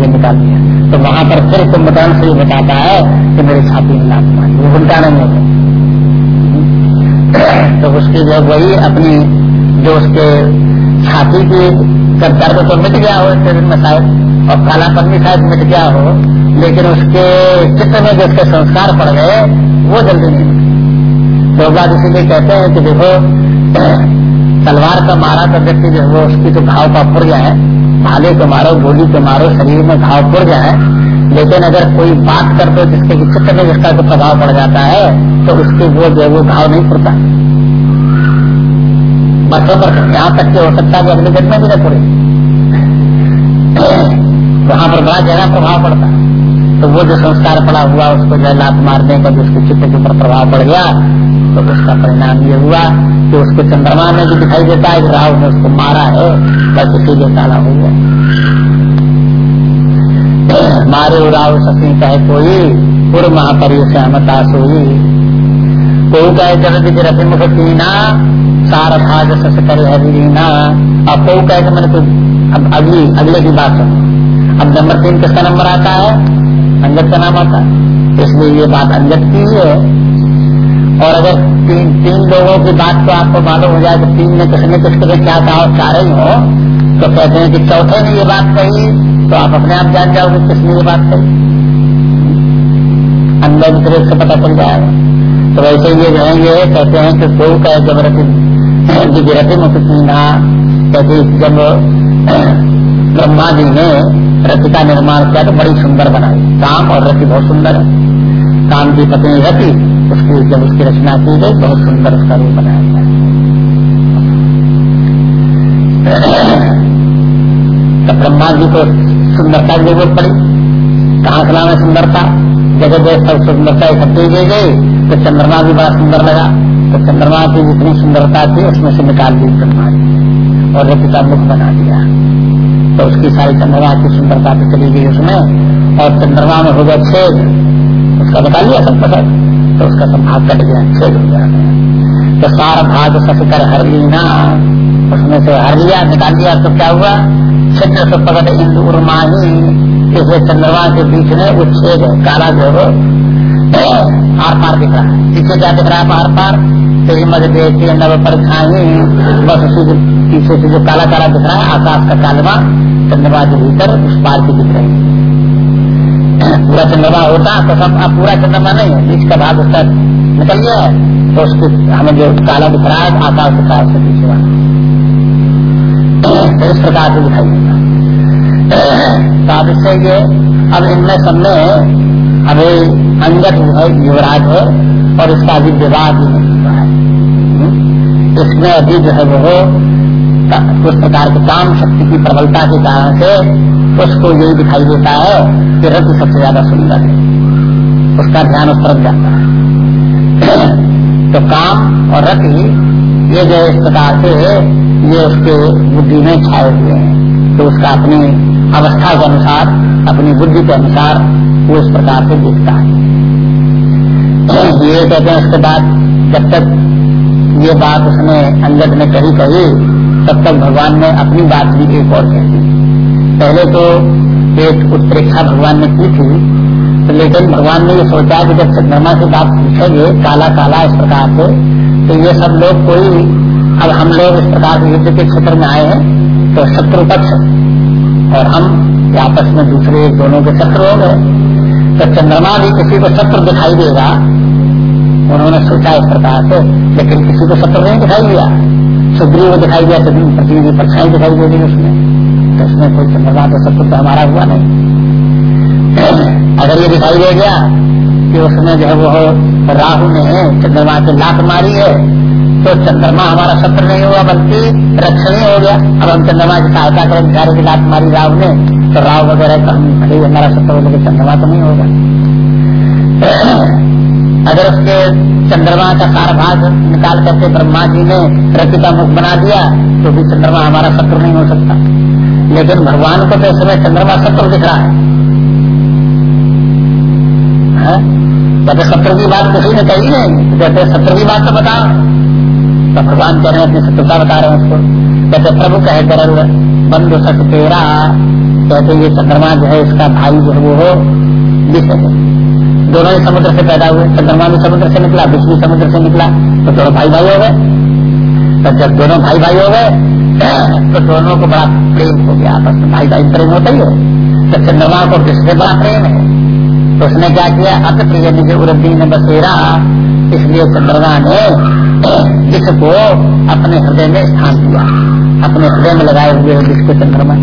करके निकाल दिया तो वहाँ पर फिर कुंभकर्ण से बताता है कि मेरी छाती में लात मारी वो उल्टा नहीं होता तो उसकी जो वही अपनी जो उसके छाती की जब दर्द तो मिट गया हो शरीर में शायद, और कालापन भी शायद मिट गया हो, लेकिन उसके चित्र में जो उसके संस्कार पड़ गए, वो जल्दी नहीं तो बात इसीलिए कहते हैं कि देखो तलवार का मारा तो व्यक्ति जो है उसकी तो घाव का पुर है। भाले को मारो, गोली को मारो, शरीर में घाव पुर है। लेकिन अगर कोई बात कर दो जिसके चित्र में जिसका को प्रभाव पड़ जाता है तो उसके वो जो वो घाव नहीं पुरता। बच्चों पर यहाँ तक हो सकता है अगले जन्म में भी न पुरे। वहाँ पर बड़ा गहरा प्रभाव पड़ता। है तो वो जो संस्कार पड़ा हुआ, उसको जो लात मारने का जिसके चित्त के ऊपर प्रभाव पड़ गया तो उसका परिणाम ये हुआ कि उसके चंद्रमा में भी दिखाई देता है कि राहु ने उसको मारा है, बस इसीलिए काला हो गया मारे राव सती कहे, कोई पुर महापरि सहमता सोई को कहे, जगत रति मुख पीना सार भाज सस कर हरीना अब को कहे कि मैंने कुछ अब अगली, अगले की बात सुनो। अब नंबर तीन किसका नंबर आता है? अंगत का नाम आता है। इसलिए ये बात अंगत की है। और अगर तीन तीन लोगों की बात तो आपको मालूम हो जाए कि तीन ने किसने किसके क्या कहा और चाह रही हो तो कहते हैं कि चौथे ने ये बात कही तो आप अपने आप जान जाओगे किसने ये बात कही। अंदर तरह से पता चल जाएगा। तो वैसे ये जो है, ये कहते हैं कि कोई का जब रति रति मुखीना कहते जब ब्रह्मा जी ने रति का निर्माण किया तो बड़ी सुंदर बनाई। काम और रति बहुत सुंदर है। काम की पत्नी रति उसकी जब उसकी रचना की गई, बहुत सुंदर उसका रूप बनाया गया। तो ब्रह्मा जी को सुंदरता की ज़रूरत पड़ी। कहाँ से लाना सुंदरता जगह जगह सब सुंदरता इकट्ठी की गई तो चंद्रमा भी बड़ा सुंदर लगा। तो चंद्रमा की जितनी सुंदरता थी, उसमें से निकाल दी ब्रह्मा जी और रति का मुख बना दिया। तो उसकी सारी चंद्रमा की सुंदरता तो चली गई उसमें। और चंद्रमा में हो गया छेद। उसका बता लिया सब पता तो उसका सब भाग कट गया, छेद हो गया। तो सारा भाग सस कर हर लीना, उसमें से हर लिया, निकाल दिया तो क्या हुआ? छिन्न सुपगत इंदु उर्माही इसलिए चंद्रमा के बीच में वो छेद काला जो है, आर पार दिख रहा है। पीछे क्या दिख रहा है? पार। पार तेरी मध्य देखिए नव पर खाई बस उसी के पीछे से जो काला काला दिख रहा है, आकाश का कालवा चंद्रमा के भीतर उस पार की दिख रही है। पूरा चंद्रमा होता तो सब अब पूरा चंद्रमा नहीं है, बीच का भाग उसका निकल गया है तो उसके हमें जो काला दिख रहा है, आकाश दिख उसके पीछे वाला। तो इस प्रकार से दिखाई देगा तो अब इससे ये, अब इनमें सबने अभी अंगत युवराज है, और इसका अभी विवाद ही नहीं हुआ है। हम्म? इसमें अभी जो है वो उस प्रकार के काम शक्ति की प्रबलता के कारण से उसको यही दिखाई देता है कि रथ सबसे ज़्यादा सुंदर है। उसका ध्यान उस तरफ़ जाता है। तो काम और रथ ही ये जो इस प्रकार से ये उसके बुद्धि में छाए हुए हैं। तो उसका अपनी अवस्था के अनुसार, अपनी बुद्धि के अनुसार वो इस प्रकार से देखता है। ये कहते हैं उसके बाद जब तक ये बात उसने अंगद में कही कही तब तक भगवान ने अपनी बात भी एक और कह दी। पहले तो एक उत्प्रेक्षा भगवान ने की थी तो लेकिन भगवान ने ये सोचा कि जब चंद्रमा से बात पूछेंगे, काला काला इस प्रकार से तो ये सब लोग कोई, अब हम लोग इस प्रकार युद्ध के क्षेत्र में आए हैं तो शत्रु पक्ष और हम आपस में दूसरे दोनों के शत्रु हो गए। तो चंद्रमा भी किसी को शत्रु दिखाई देगा, उन्होंने सोचा इस प्रकार से, लेकिन किसी को शत्रु नहीं दिखाई दिया। सुग्रीव दिखाई दिया तो पृथ्वी की परछाई दिखाई दे रही उसमें। तो उसमें कोई चंद्रमा तो शत्रु तो हमारा हुआ नहीं। अगर ये दिखाई दे गया कि उसमें जो है वो राहु ने चंद्रमा की लात मारी है तो चंद्रमा हमारा शत्रु नहीं हुआ, बल्कि रक्षणीय हो गया। अब हम चंद्रमा की सहायता करें, बेचारे की लात मारी राव ने तो राव वगैरह का भले हमारा शत्रु लेकिन चंद्रमा तो नहीं होगा। अगर उसके चंद्रमा का सारा भाग निकाल करके ब्रह्मा जी ने रति का मुख बना दिया तो भी चंद्रमा हमारा शत्रु नहीं हो सकता। लेकिन भगवान को तो समय चंद्रमा शत्रु दिख रहा है। कहते शत्रु की बात किसी ने कही नहीं कहते शत्रु की बात तो बताओ। तो भगवान कह रहे हैं, अपनी शत्रुता बता रहे हैं उसको। कहते प्रभु कहे गरल बंधु सच तेरा। कहते ये चंद्रमा जो है, इसका भाई जो है, वो हो है दोनों ही समुद्र से पैदा हुए चंद्रमा भी समुद्र से निकला विष भी समुद्र से निकला तो दोनों भाई भाई हो गए। तो जब दोनों भाई भाई हो गए तो दोनों को बड़ा प्रेम हो गया आपस में भाई भाई प्रेम होता ही है। तो चंद्रमा को किससे बड़ा प्रेम है तो उसने क्या किया? अत प्रिय निज उर्दी ने बसेरा इसलिए चंद्रमा ने विष को अपने हृदय में स्थान दिया। अपने हृदय में लगाए हुए है विष को चंद्रमा।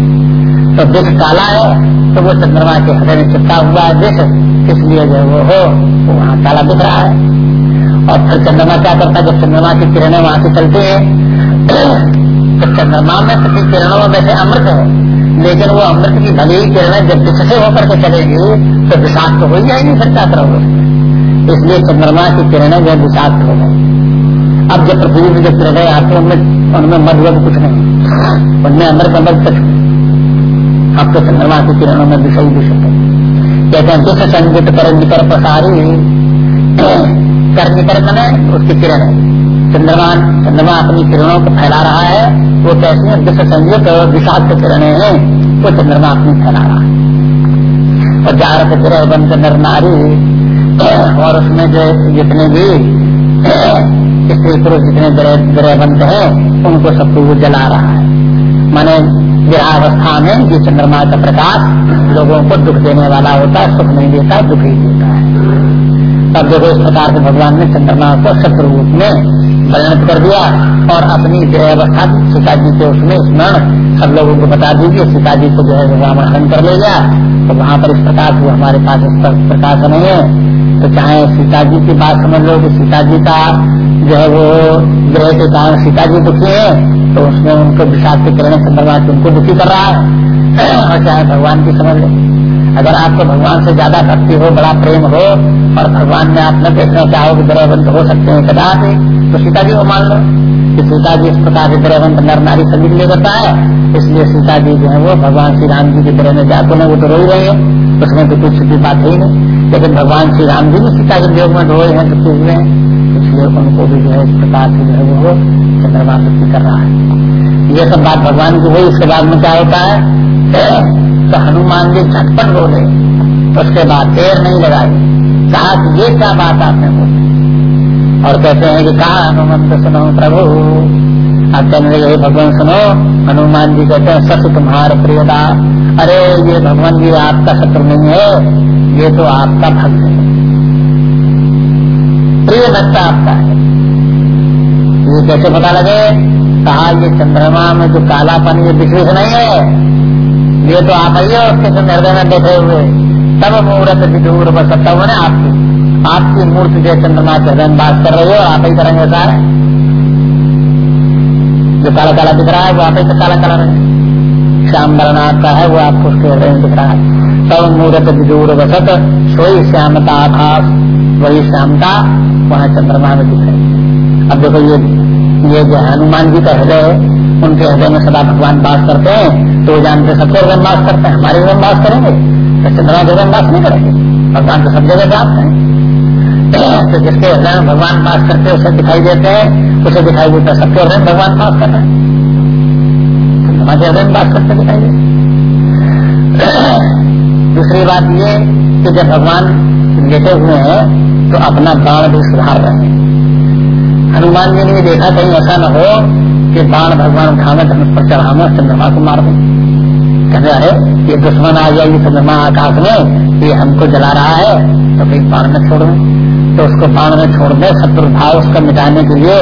तो विष काला है तो वो चंद्रमा के हृदय में चिपका हुआ है विष इसलिए जो वो हो, वो वहाँ काला दिख रहा है। और फिर चंद्रमा क्या करता है, जब चंद्रमा की किरणें वहाँ से चलती है तो चंद्रमा में सभी किरणों में वैसे अमृत है। लेकिन वो अमृत की भली ही किरणें जब विष से होकर के चलेगी तो विषाक्त तो हो ही जाएगी फिर क्या इसलिए चंद्रमा की किरणें जो विषाक्त हो गई। अब जब पृथ्वी जब किरणें आती है, उनमें उनमें कुछ नहीं। उनमें अमृत अमृत कुछ अब तो चंद्रमा की किरणों में विषय विषय कहते हैं विश्व संगीत कर निकर प्रसारी कर निकर बने उसकी किरण है। चंद्रमा चंद्रमा अपनी किरणों को फैला रहा है। वो कैसे विश्व संयुक्त विषाक्त किरणें हैं। वो चंद्रमा अपनी फैला रहा है। और जारक ग्रह बंद नर नारी, और उसमें जो जितने भी स्त्री पुरुष जितने ग्रह बंद है, उनको सबको वो जला रहा है। माने विरावस्था में ये चंद्रमा का प्रकाश लोगों को दुख देने वाला होता है, सुख नहीं देता, दुख ही देता है। तब देखो इस प्रकार से भगवान ने चंद्रमा को शत्रु रूप में वर्णित कर दिया और अपनी गृह अवस्था सीता जी के उसमें स्मरण सब लोगों को बता दीजिए सीता जी को जो है रावण हरण कर ले गया। तो वहाँ पर इस प्रकार से हमारे पास इस प्रकाश नहीं है। तो चाहे सीता जी की बात समझ लो कि सीता जी का जो है वो ग्रह के कारण सीता जी दुखी है तो उसमें उनको विषाद के किरण भगवान उनको दुखी कर रहा है। और चाहे भगवान की समझ लो। अगर आपको भगवान से ज़्यादा भक्ति हो, बड़ा प्रेम हो, और भगवान में आप न देखना चाहो कि ग्रह बंद हो सकते हैं कदापि तो सीता जी को मान लो। कि सीता जी इस प्रकार के ग्रहबंध नर नारी सभी लिए बताया इसलिए सीता जी जो है वो भगवान श्री राम जी के ग्रह में जाते हैं, वो तो रो ही रहे हैं। उसमें तो कुछ भी बात है नहीं। लेकिन भगवान श्री राम जी भी सीता के योग में रोए हैं दुखी हुए हैं। इसलिए उनको भी जो है इस प्रकार से जो है वो चंद्रमा दुखी कर रहा है। ये सब बात भगवान की हुई, इसके बाद में क्या होता है? तो हनुमान जी झटपट बोले उसके बाद देर नहीं लगाई कहा कि ये क्या बात आपने बोली? और कहते हैं कि कहा हनुमंत सुनो प्रभु? अब कहने लगे भगवान सुनो, हनुमान जी कहते हैं सत्य तुम्हार प्रियदा। अरे, ये भगवान जी, आपका शत्रु नहीं है, ये तो आपका भक्त है। प्रिय भक्त आपका है। ये कैसे पता लगे? कहा, ये चंद्रमा में जो कालापन ये विशेष नहीं है। ये तो आप हो उसके हृदय में बैठे हुए। तब मुहूर्त विदूर बसता हुआ ना आपकी। आपकी मूर्ति जो चंद्रमा के हृदय बात कर रही हो, आप ही करेंगे सारे। जो काला काला दिख रहा है, वो आप ही काला काला रहे श्याम वर्ण आपका है, वो आपको उसके हृदय में दिख रहा है। सब मूर्त विदूर बसत सोई श्यामता आभास। वही श्यामता वहाँ चंद्रमा में दिख रही अब देखो ये ये जो हनुमान जी का हृदय उनके हृदय में सदा भगवान बात करते हैं तो वो जानते सबके हृदय वास करते हैं। हमारे हृदय वास करेंगे तो चंद्रमा के हृदय वास नहीं करेंगे। भगवान तो सब जगह व्याप्त है। तो जिसके हृदय में भगवान वास करते उसे दिखाई देते हैं, उसे दिखाई देता है। सबके हृदय भगवान वास कर रहे हैं। के हृदय में वास करते दिखाई देते दूसरी बात ये कि जब भगवान लेटे हुए हैं तो अपना बाण भी सुधार रहे हैं। हनुमान जी ने देखा कहीं ऐसा न हो कि बाण भगवान उठावे धनुष पर चढ़ावे चंद्रमा को मार दें। कहते अरे, ये दुश्मन आ जाएगी चंद्रमा आकाश में, ये हमको जला रहा है तो कहीं बाण में छोड़। तो उसको बाण में छोड़ दे शत्रु भाव उसका मिटाने के लिए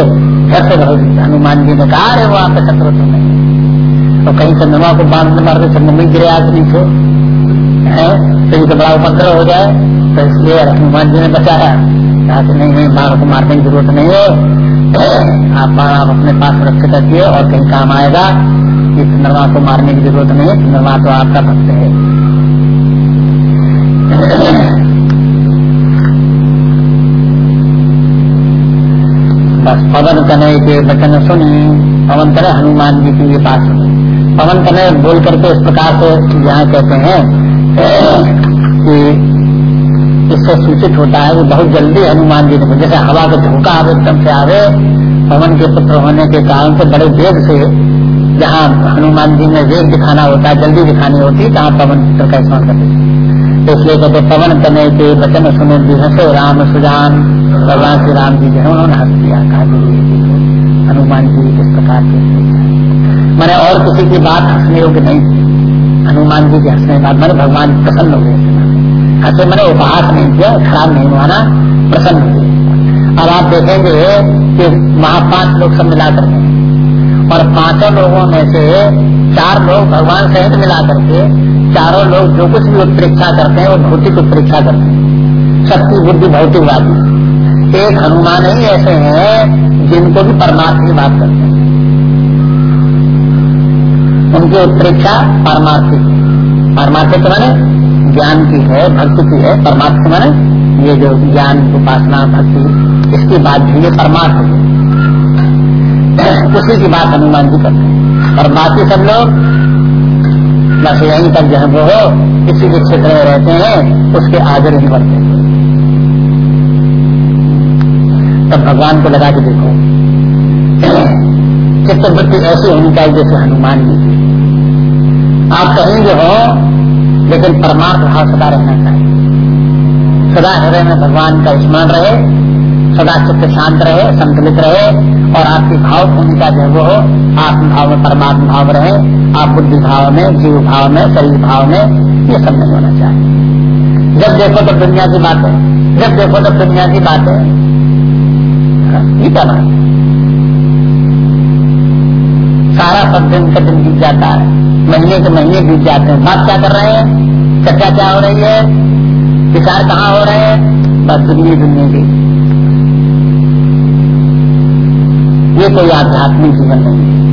फिर से हनुमान जी ने कहा, अरे वो आपका शत्रु तो नहीं। तो कहीं चंद्रमा को बाण में मार दे चंद्रमा गिरे आज नीचे। तो बड़ा उपद्रव हो जाए तो इसलिए हनुमान जी ने बचाया। कहा कि नहीं नहीं बाण को मारने की ज़रूरत नहीं है। आप बाण आप अपने पास सुरक्षित रखिए और कहीं काम आएगा। कि चंद्रमा को मारने की ज़रूरत नहीं है चंद्रमा तो आपका भक्त है बस पवन तनय के वचन सुनी, पवन तनय हनुमान जी की सुनी पवन तनय बोल करके इस प्रकार से यहाँ कहते हैं कि इससे सूचित होता है, वो बहुत जल्दी हनुमान जी ने जैसे हवा का झोंका आवे एकदम से आवे, पवन के पुत्र होने के कारण से बड़े वेग से जहाँ हनुमान जी में वेग दिखाना होता है, जल्दी दिखानी होती है जहाँ पवन पुत्र का स्मरण करते तो इसलिए कहते पवन तने के वचन सुने हंसे राम सुजान, भगवान श्री राम जी जो उन्होंने हंस दिया, कहा हनुमान जी किस प्रकार के मैंने और किसी की बात हंसने योग्य नहीं थी। हनुमान जी के हंसने बाद मैंने भगवान प्रसन्न हो गए हंसे मैंने उपहास नहीं किया, खराब नहीं हुआ ना, प्रसन्न हुए अब आप देखेंगे कि वहाँ पाँच लोग सब मिलाकर और पाँचों लोगों में से चार लोग भगवान सहित मिला करके चारों लोग जो कुछ भी उत्प्रेक्षा करते हैं, वो भौतिक उत्प्रेक्षा करते हैं। शक्ति, बुद्धि, भौतिकवादी। एक हनुमान ही ऐसे हैं जिनको भी परमार्थ की बात करते हैं। उनकी उत्प्रेक्षा परमार्थिक परमार्थिक माने ज्ञान की है, भक्ति की है। परमार्थ माने ये जो ज्ञान, उपासना, भक्ति, इसकी बात भी ये परमार्थ है। उसी की बात हनुमान जी करते हैं। और बाकी सब लोग बस यहीं तक जो वो हो किसी के क्षेत्र में रहते हैं, उसके आगे नहीं बढ़ते तब भगवान को लगा के देखो, चित्रवृत्ति ऐसी होनी चाहिए जैसे हनुमान जी की। आप कहीं जो हो, लेकिन परमार्थ भाव सदा रहना चाहिए। सदा हृदय में भगवान का स्मरण रहे सदा चित्त शांत रहे, संतुलित रहे और आपकी भाव भूमिका जो वो हो आत्म भाव में परमात्मा भाव रहे, आप बुद्धि भाव में, जीव भाव में, शरीर भाव में, ये सब नहीं होना चाहिए। जब देखो तो दुनिया की बात है जब देखो तो दुनिया की बात। है? ना सारा सब दिन का दिन बीत जाता है, महीने के महीने बीत जाते हैं। बात क्या कर रहे हैं? चर्चा क्या हो रही है? विचार कहाँ हो रहे हैं? बस दुनिया दुनिया की। ये कोई आध्यात्मिक जीवन नहीं है।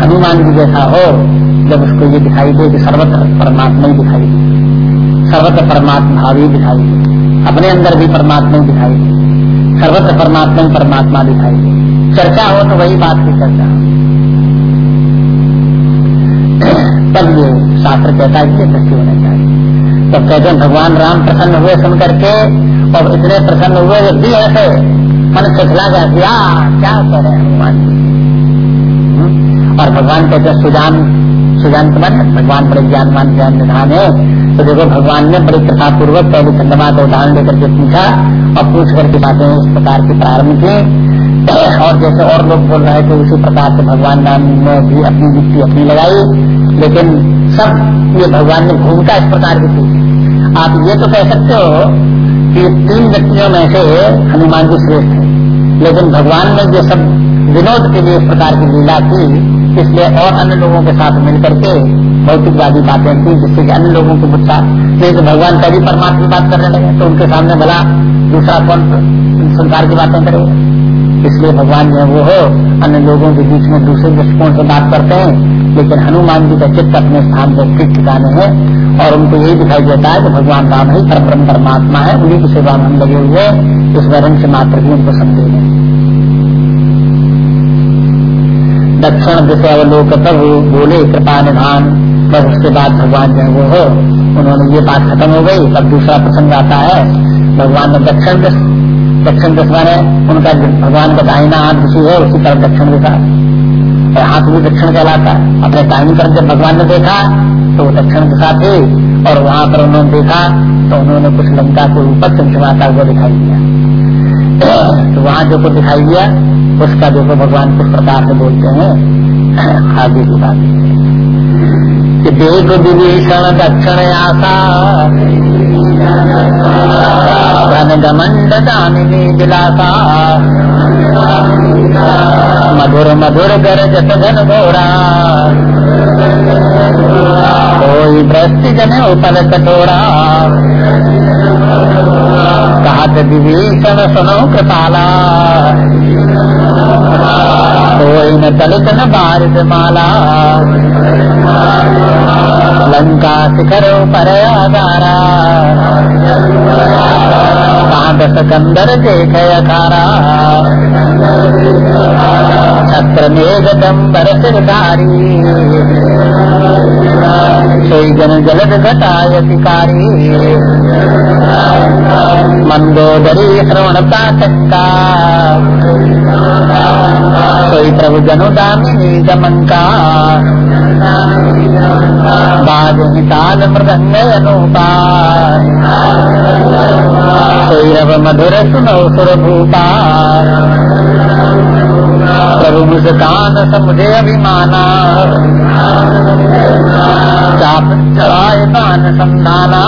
हनुमान जी जैसा हो, जब उसको ये दिखाई दे कि सर्वत्र परमात्मा ही दिखाई दे। सर्वत्र परमात्मा ही दिखाई दे। अपने अंदर भी परमात्मा ही दिखाई दे। सर्वत्र परमात्मा ही परमात्मा दिखाई दे। चर्चा हो तो वही बात की चर्चा। हो तब ये शास्त्र कहता है कि दृष्टि होना चाहिए। तो कहते हैं, भगवान राम प्रसन्न हुए सुन करके और इतने प्रसन्न हुए भी ऐसे मन खिखला गया दिया क्या कह रहे हम्म? और भगवान कहते हैं, सुजान सुजान मन भगवान बड़े ज्ञानमान ज्ञान निधान है। तो देखो, भगवान ने बड़ी कृपा पूर्वक पहले चंद्रमा का उदाहरण लेकर के पूछा और पूछ करके बातें इस प्रकार की प्रारंभ की। और जैसे और लोग बोल रहे थे उसी प्रकार से भगवान नाम ने भी अपनी युक्ति अपनी लगाई, लेकिन सब ये भगवान ने भूमिका इस प्रकार की थी आप ये तो कह सकते हो कि तीन व्यक्तियों में से हनुमान जी श्रेष्ठ है। लेकिन भगवान ने जो सब विनोद के लिए इस प्रकार की लीला की, इसलिए और अन्य लोगों के साथ मिलकर के भौतिकवादी बातें की, जिससे कि अन्य लोगों को गुस्सा नहीं तो भगवान कभी परमात्मा की बात करने लगे तो उनके सामने भला दूसरा कौन संसार की बातें करेगा? इसलिए भगवान जो वो हो, अन्य लोगों के बीच में दूसरे दृष्टिकोण से बात करते हैं, लेकिन हनुमान जी का चित्त अपने स्थान पर ठीक ठिकाने हैं, और उनको यही दिखाई देता है कि भगवान राम ही परम परमात्मा है, उन्हीं की सेवा में लगे हुए इस वरण से मात्र भी उनको समझे दक्षिण दिशा अवलोक प्रभु बोले, कृपा निधान, बस उसके बाद भगवान जो वो हो। उन्होंने ये बात खत्म हो गई, तब दूसरा प्रसंग आता है। भगवान ने दक्षिण दक्षिण दिशा ने उनका भगवान का दाहिना हाथ दूसरी है, उसी तरफ़ दक्षिण दिशा। और हाथ भी दक्षिण कहलाता है। अपने दाहिनी तरफ़ जब भगवान ने देखा तो दक्षिण दिशा थी, और वहाँ पर उन्होंने देखा तो उन्होंने कुछ लंका के ऊपर चमचमाता हुआ दिखाई दिया। तो वहाँ जो कुछ दिखाई दिया, उसका जो भगवान किस प्रकार से बोलते हैं आगे की बात। देख विभीषण दक्षिण आशा धन गमंड दामिनी दिलासा मधुर मधुर गरज सघन घोरा कोई भ्रष्ट जन उपल कटोरा कहत विभीषण सुनो कृपाला। कोई न दलित न बारिद माला। लंका शिखर पर आधारा कहाँ दस कंदर देख अखारा छत्र मेघ दम्बर सिरधारी। सोई जन जलद घटाय शिकारी। मंदोदरी श्रवण प्राचक्का सोई प्रभु जनु दामिनी दमंका बाज ताल मृदंग अनुपा सोई रव मधुर सुनो सुर भूपा प्रभु मुस्कान समुझे अभिमाना। चाप चढ़ाए दान संधाना।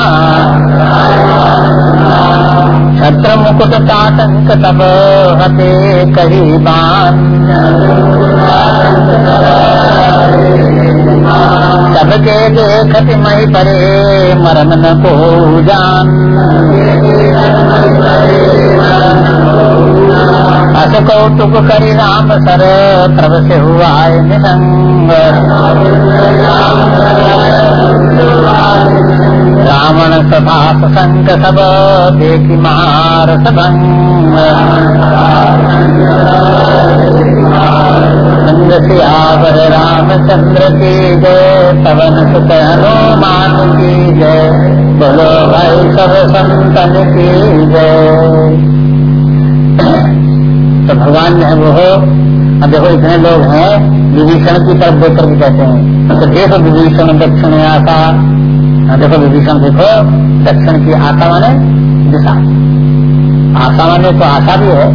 छत्र मुकुट ताटंक तब हते कही बान। सबके देखत मही परे मरम न को जान। अस कौतुक करी राम सर, प्रभ से हुआ निसंग रावण सभा सब देखी मार सबंग सियावर रामचंद्र की जय। पवन सुत हनुमान की जय। बोलो भाई सब संतन की जय। तो भगवान जो है वो हो। अब देखो इतने लोग हैं, विभीषण की तरफ़ देख करके कहते हैं। तो देखो विभीषण दक्षिण आशा देखो विभीषण देखो, दक्षिण की आशा माने दिशा। आशा माने तो आशा भी है,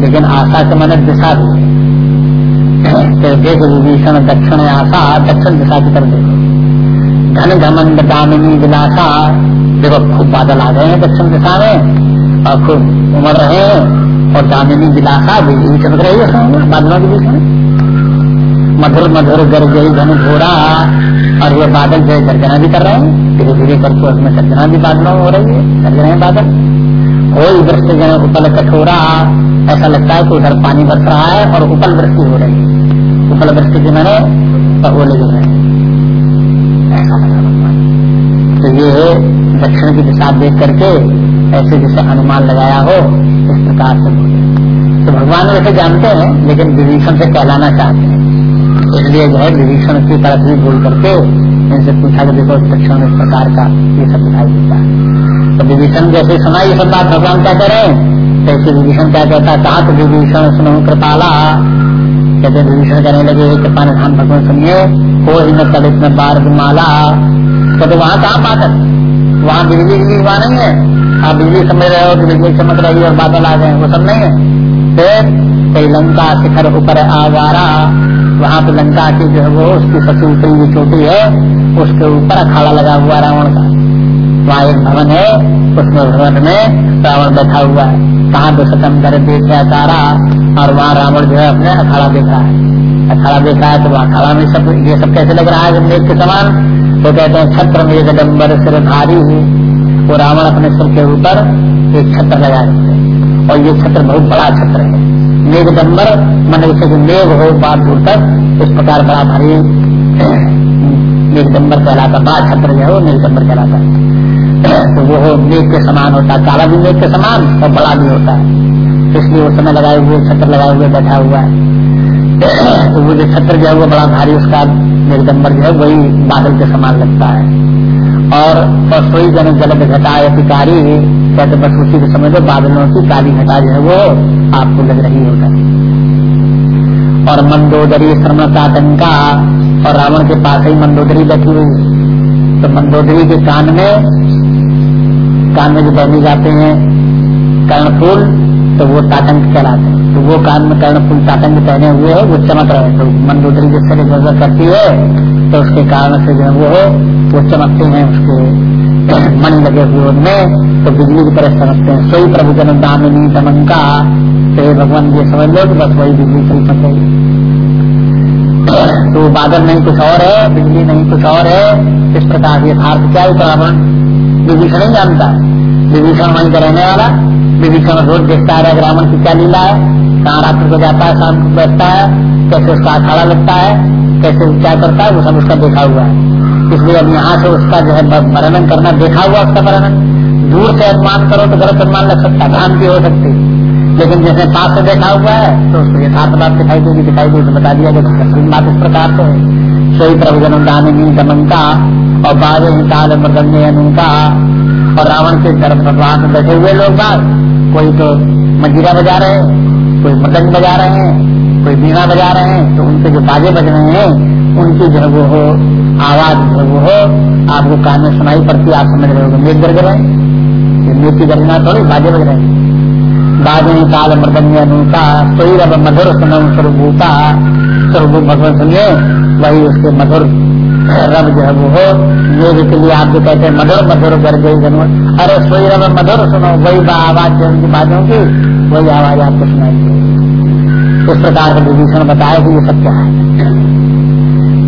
लेकिन आशा के माने दिशा भी है। तो देखो विभीषण दक्षिण आशा, दक्षिण दिशा की तरफ़ देखो। घन घमंड दामिनी विलासा, देखो खूब बादल आ गए हैं दक्षिण दिशा में, और खूब उमड़ रहे हैं, और दामिनी विलासा बिजली चमक रही है। बादलों के बीच में मधुर मधुर गरजई घन घोड़ा, और ये बादल जो है गर्जना भी कर रहे हैं। धीरे धीरे करके उसमें सर्जना भी बादलों हो रही है सर्ज रहे हैं बादल। कोई वृष्टि जो उपल कठोरा, ऐसा लगता है कि उधर पानी बरस रहा है, और उपल वृष्टि हो रही है। उपल वृष्टि के मैंने ओले गिर रहे ऐसा लगा तो ये दक्षिण की दिशा देख करके ऐसे जैसे अनुमान लगाया हो इस प्रकार से बोले तो भगवान वैसे जानते हैं लेकिन विभीषण से कहलाना चाहते हैं इसलिए जो है विभीषण की तरफ़ भी बोल करके इनसे पूछा कि देखो दक्षिण इस प्रकार का ये सब दिखाई देता है तो विभीषण जैसे सुना ये सब बात भगवान क्या हैं तो विभीषण क्या कहता है कहा तो विभीषण सुनो कृपाला कहते विभीषण कहने लगे, कृपा निधान भगवान सुनिए हो ही न तलित में बार माला कहते वहाँ कहाँ बादल वहाँ बिजली बिजली वहाँ नहीं है। आप बिजली समझ रहे हो कि बिजली चमक रही है और बादल आ गए वो सब नहीं है। फिर कई लंका शिखर ऊपर आगारा वहाँ पे लंका की जो है वो, उसकी सबसे ऊपरी जो चोटी है, उसके ऊपर अखाड़ा लगा हुआ रावण का। वहाँ एक भवन है, उसमें भवन में रावण बैठा हुआ है। कहाँ दो सतम कर देखे तारा और वहाँ रावण जो है अपने अखाड़ा देख रहा है। अखाड़ा देख रहा है तो वहाँ अखाड़ा में सब, ये सब कैसे लग रहा है के समान? तो कहते हैं, छत्र में जगम्बर सिर भारी वो रावण अपने सिर के ऊपर एक छत्र लगा रहे और ये छत्र बहुत बड़ा छत्र है। मेघदम्बर मन उसे जो मेघ हो बात दूर तक इस प्रकार बड़ा भारी मेघदम्बर कहलाता बड़ा छत्र जो है वो मेघदम्बर कहलाता है। तो वो मेघ के समान होता है, काला भी मेघ के समान और बड़ा भी होता है। इसलिए उस समय लगाए हुए, छत्र लगाए हुए बैठा हुआ है। तो वो जो छत्र जो है वो बड़ा भारी, उसका मेघदम्बर जो है वही बादल के समान लगता है। और सोई जन जल घटा अधिकारी, कहते बस उसी को समझ लो बादलों की काली घटा जो है वो आपको लग रही होगा। और मंदोदरी श्रमण का और रावण के पास ही मंदोदरी बैठी हुई। तो मंदोदरी के कान में कान में जो पहने जाते हैं, कर्णफूल तो वो ताटंक कहलाते हैं। तो वो कान में कर्णफूल ताटंक पहने हुए है, वो चमक रहे तो मंदोदरी जिस तरह गुजर करती है तो उसके कारण से जो है वो वो चमकते हैं उसके मन लगे हुए उनमें। तो बिजली की तरह समझते हैं। सोई प्रभु जन दामिनी दमंका तो भगवान, ये समझ लो कि बस वही बिजली चल सके तो बादल नहीं कुछ और है, बिजली नहीं कुछ और है। इस प्रकार ये भारत क्या है रावण विभीषण नहीं जानता है। विभीषण वहीं का रहने वाला, विभीषण रोज देखता है रावण की क्या लीला है, कहाँ रात्र को जाता है, शाम को बैठता है, कैसे उसका अखाड़ा लगता है, कैसे क्या करता है, वो सब उसका देखा हुआ है। इसलिए अब यहाँ से उसका जो है वर्णन करना देखा हुआ उसका वर्णन दूर से अनुमान करो तो गलत अनुमान लग सकता है, भ्रांति हो सकती लेकिन जैसे पास से देखा हुआ है तो उसको यथार्थ बात दिखाई देगी दिखाई देगी तो बता दिया गया बात इस प्रकार से सोई प्रभु जन दानी दमन का और बाजे काल मृदंगे अनुका और रावण के गर्भ भगवान में बैठे हुए लोग बात कोई तो मंजीरा बजा रहे हैं, कोई मदन बजा रहे हैं, कोई बीना बजा रहे हैं तो उनके जो बाजे बज रहे हैं, उनकी जो वो हो, आवाज़ जो वो हो आपको कान में सुनाई पड़ती आप समझ रहे हो मेघ गरज रहे मेघ की गर्जना थोड़ी बाजे बज रहे हैं। बाजे काल मृदंग अनुका सोई रब मधुर सुनम स्वरूपा स्वरूप भगवान सुनिए, वही उसके मधुर रब जो है वो हो। मेघ के लिए आप जो कहते हैं मधुर मधुर कर गई जन्म। अरे सोई रब मधुर सुनो वही आवाज़ जो उनकी बातों की, वही आवाज़ आपको सुनाई इस प्रकार का विभीषण बताया कि ये सब क्या है।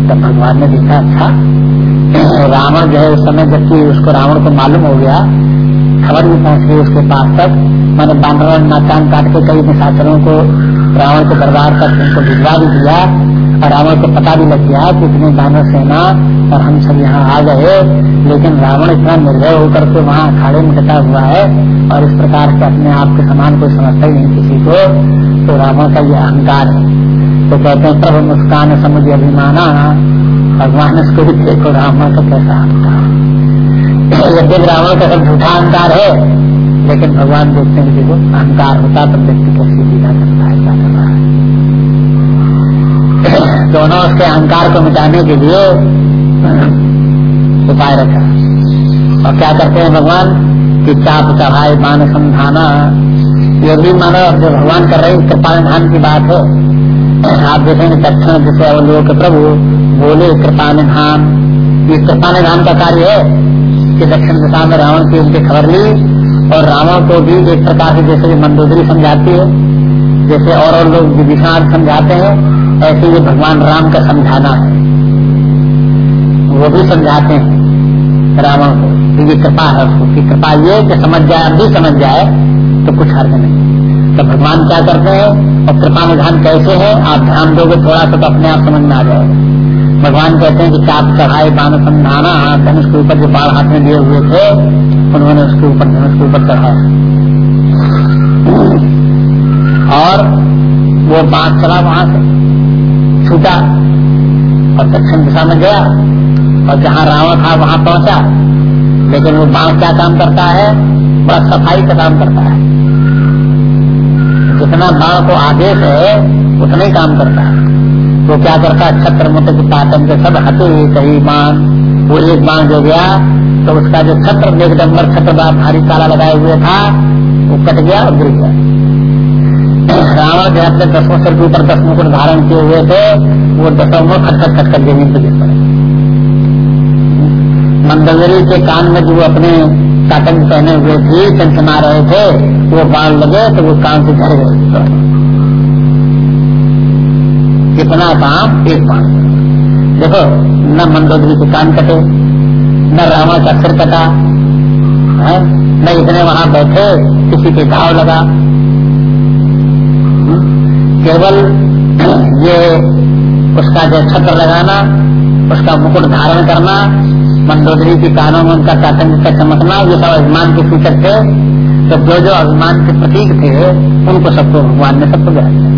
तब भगवान ने देखा अच्छा रावण जो है उस समय जबकि उसको रावण को मालूम हो गया खबर भी पहुँच गई उसके पास तक। मैंने बानर नाचान काट के कई निशाचरों को, रावण के दरबार तक उनको भिजवा भी दिया और रावण को पता भी लग गया कि इतनी दानव सेना और हम सब यहाँ आ गए। लेकिन रावण इतना निर्भय होकर के वहाँ अखाड़े में डटा हुआ है और इस प्रकार से अपने आप के समान कोई समझता ही नहीं किसी को तो रावण का ये अहंकार है। तो कहते हैं, प्रभु मुस्कान समुझ अभिमाना, भगवान इसको भी देखो, रावण का कैसा अहंकार यद्यप रावण का सब झूठा अहंकार है, लेकिन भगवान देखते हैं देखो अहंकार होता तो व्यक्ति कैसी लीला करता है, क्या कर रहा है। दोनों उसके अहंकार को मिटाने के लिए उपाय रखा और क्या करते हैं भगवान? कि चाप चढ़ाए मान समझाना। ये भी मानो, जो भगवान कर रहे हैं कृपा निधान की बात हो। आप देखेंगे दक्षिण जैसे अवलोक प्रभु बोले कृपा निधान ये कृपा निधान का कार्य है। कि दक्षिण दिशा में रावण की उनकी खबर ली और रावण को भी एक प्रकार से जैसे मंदोदरी समझाती है, जैसे और और लोग विभीषण समझाते हैं, ऐसे ये भगवान राम का समझाना है। वो भी समझाते हैं रावण को ये कृपा है उसकी कृपा ये कि समझ जाए, अब भी समझ जाए तो कुछ अर्थ नहीं। तो भगवान क्या करते हैं, और कृपा निधान कैसे है, आप ध्यान दोगे, थोड़ा सा तो अपने आप समझ में आ जाएगा। भगवान कहते हैं कि चाप चढ़ाए, बाण समझाना धनुष के ऊपर जो बाढ़ हाथ में लिए हुए थे, उन्होंने उसके ऊपर धनुष के ऊपर चढ़ाया। और वो बाढ़ चला वहाँ से, छूटा, और दक्षिण दिशा में गया, और जहाँ रावण था वहाँ पहुँचा। लेकिन वो बाण क्या काम करता है? बड़ा सफ़ाई का काम करता है। जितना बाढ़ को आदेश है, उतना ही काम करता है। वो क्या करता है? छत्र मुट पाटन के सब हटे कहीं बाण वो एक बाण जो गया तो उसका जो छत्र एक नंबर छत्र भारी ताला लगाए हुए था, वो कट गया और गिर गया। रावण जो अपने दसों सिर के ऊपर दस मुकुट धारण किए हुए थे, वो दसों में खटखट खटखट ज़मीन पर गिर पड़े। मंदवरी के कान में जो अपने काटन पहने हुए थे चमचमा रहे थे, वो बाण लगे तो वो कान से झड़ गए। कितना काम एक बाण देखो, न मंदोदरी के कान कटे, न रावण का सिर कटा, है? न इतने वहाँ बैठे, किसी के घाव लगा। केवल ये उसका जो छत्र लगाना, उसका मुकुट धारण करना, मंदोदरी के कानों में उनका चातन का चमकना, ये सब अभिमान के सूचक थे। तो जो जो अभिमान के प्रतीक थे, उनको सबको भगवान ने सबको दिया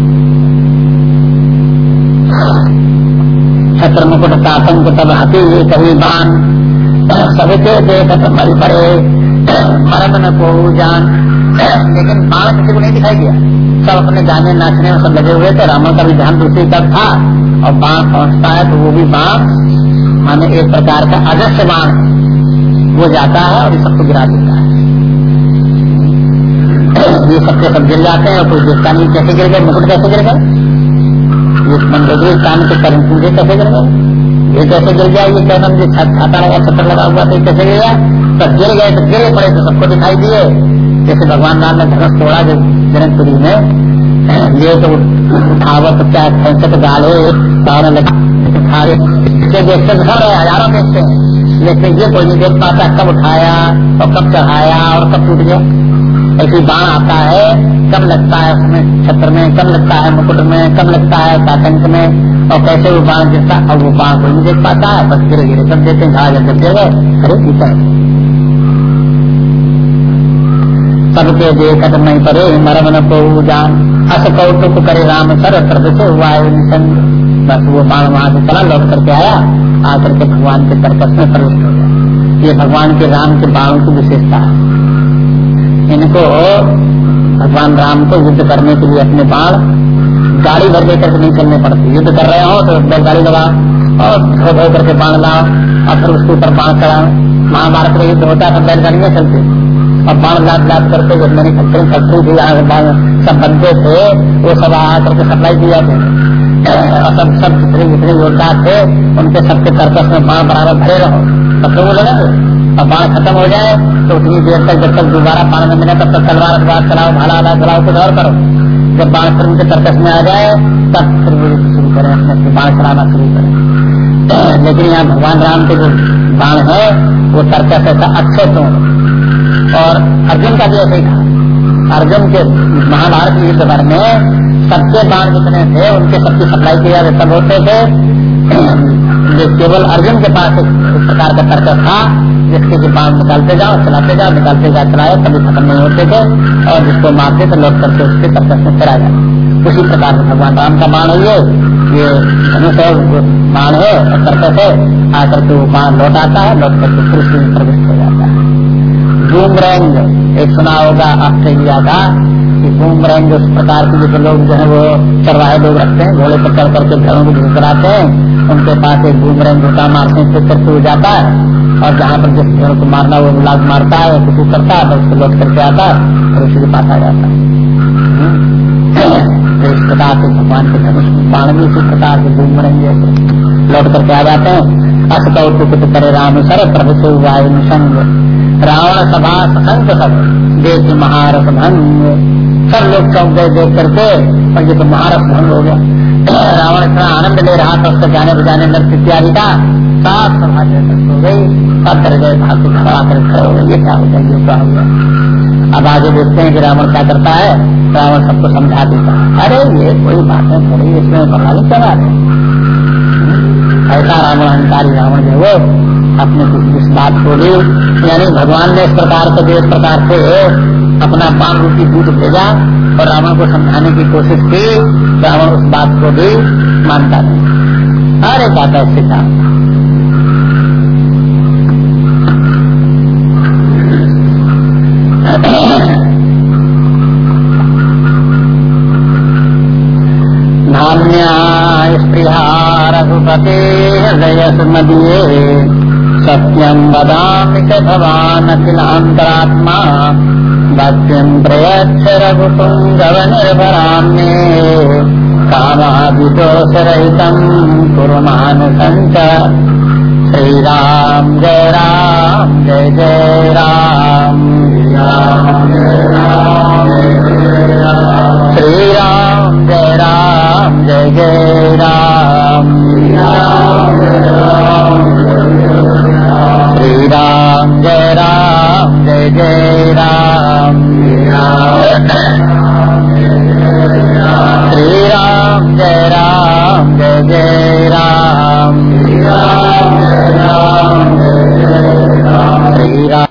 छत्र मुकुट चातंक तब हती कभी बान सभी के देखत मल पड़े। मरम न को जान। लेकिन बाण किसी को नहीं दिखाई दिया। सब अपने गाने नाचने में सब लगे हुए थे। रावण का भी ध्यान दूसरी तरफ़ था। और बाण पहुँचता है तो वो भी बाण। माने एक प्रकार का अदृश्य बाण। वो जाता है और ये सबको गिरा देता है। ये सबके सब गिर जाते हैं और कोई देखता नहीं कैसे गिर गए, मुकुट कैसे गिर गए। ये मंदोदरी कान के कर्म पूजे कैसे गए? ये कैसे गिर गया? ये क्या नाम छाता लगा छत्र लगा हुआ था कैसे गिर गया? तब गिर गए तो गिरे पड़े तो सबको दिखाई दिए। जैसे भगवान राम ने धनस तोड़ा जो जनकपुरी में, ये तो उठावत क्या खेचत गाले दौड़ लगे देखते सब है, हज़ारों देखते हैं। लेकिन ये कोई नहीं देख पाता, कब उठाया और कब चढ़ाया और कब टूट गया। ऐसी बाण आता है कब लगता है उसमें, छत्र में कब लगता है मुकुट में कब लगता है काटंक में, और कैसे वो बाण गिरता और वो बाण कोई नहीं देख पाता है, बस गिरे गिरे सब देते हैं जब गिर गए, अरे है सबके देखत नहीं परे मरम न को जान, अस कौतुक करे राम सर प्रद से हुआ बस वो बाण वहाँ से चला, लौट करके आया, आकर के भगवान के तर्कस में प्रविष्ट हो गया। ये भगवान के राम के बाणों की विशेषता है। इनको भगवान राम को युद्ध करने के लिए अपने बाढ़ गाड़ी भर लेकर के नहीं चलने पड़ती। युद्ध कर रहे हो तो बैलगाड़ी लगा और धो धो करके बाँध लाओ और फिर उसके ऊपर बाढ़ चढ़ाओ। महाभारत में युद्ध होता है तो बैलगाड़ियाँ चलती। और बाढ़ लाद लाद करके जब मैंने फैक्ट्री फैक्ट्री थी सब बनते थे, वो सब आ करके सप्लाई किया थे। और सब सब जितने जितने योद्धा थे, उनके सबके कर्कश में बाढ़ बराबर भरे रहो। तब तो वो लगेंगे और बाढ़ खत्म हो जाए तो उतनी देर तक जब तक दोबारा पानी में मिले, तब तक तलवार बात चलाओ, भाला वाला चलाओ, कुछ और करो। जब बाढ़ फिर उनके तर्कस में आ जाए, तब फिर वो शुरू करें, अपने बाढ़ चलाना शुरू करें। लेकिन यहाँ भगवान राम के जो बाण है, वो तर्कस ऐसा अच्छे तो और अर्जुन का भी ऐसे ही था। अर्जुन के महाभारत युद्ध भर में सबके बाण जितने थे, उनके सबकी सप्लाई किया तब होते थे। केवल अर्जुन के पास एक प्रकार का तर्क था, जिसके जो बाण निकालते जाओ, चलाते जाओ, निकालते जाओ चलाए कभी खत्म नहीं होते थे और जिसको मारते तो लौट करके उसके तर्कस में चला जाए उसी प्रकार से भगवान राम का बाण है ये। ये धनुष है बाण है, और तर्कस है। आकर के वो बाण लौट आता है, लौट करके फिर प्रविष्ट हो जाता है। बूम रैंग एक सुना होगा ऑस्ट्रेलिया का कि बूम रैंग उस प्रकार के जो लोग जो है वो चरवाहे लोग रखते हैं घोड़े पर चढ़ करके घरों को कराते हैं उनके पास एक बूम रैंग मारते हैं फिर हो जाता है और जहाँ पर जिस घर को मारना वो लाग मारता है कुछ करता है उसको लौट करके आता है और उसी के पास आ जाता है इस प्रकार से भगवान के धनुष बाण भी इसी प्रकार से घूम रहेंगे लौट करके आ जाते हैं अस करे राम सर प्रभु से संग रावण सभा संत सब देश महारथ भंग सब लोग चौक गए देख करके और ये तो महारथ भंग हो गया। रावण इतना आनंद ले रहा था, उसका जाने बजाने नृत्य इत्यादि का साफ़ सभा हो गई, सब डर गए से खड़ा कर खड़े हो गए। ये क्या हो गया, ये क्या हो गया? अब आगे देखते हैं कि रावण क्या करता है। रावण सबको समझा देता है। अरे, ये कोई बातें थोड़ी इसमें नहीं चला रहे ऐसा रावण अहंकारी रावण जो वो अपने इस बात को भी, यानी भगवान ने इस प्रकार से इस प्रकार से अपना पान रूपी दूध भेजा और रावण को समझाने की कोशिश की, रावण उस बात को भी मानता नहीं। अरे बात ऐसे था। नान्या स्पृहा रघुपते हृदय हृदयसुमदीये सत्यं वदामि च भवान् अखिलान्तरात्मा। भक्तिं प्रयच्छ रघुपुङ्गवनिर्भराम्ये कामादिदोषरहितं कुरु मानसञ्च श्रीराम जय राम, जय जय राम। श्री राम जय राम, जय जय राम। जय राम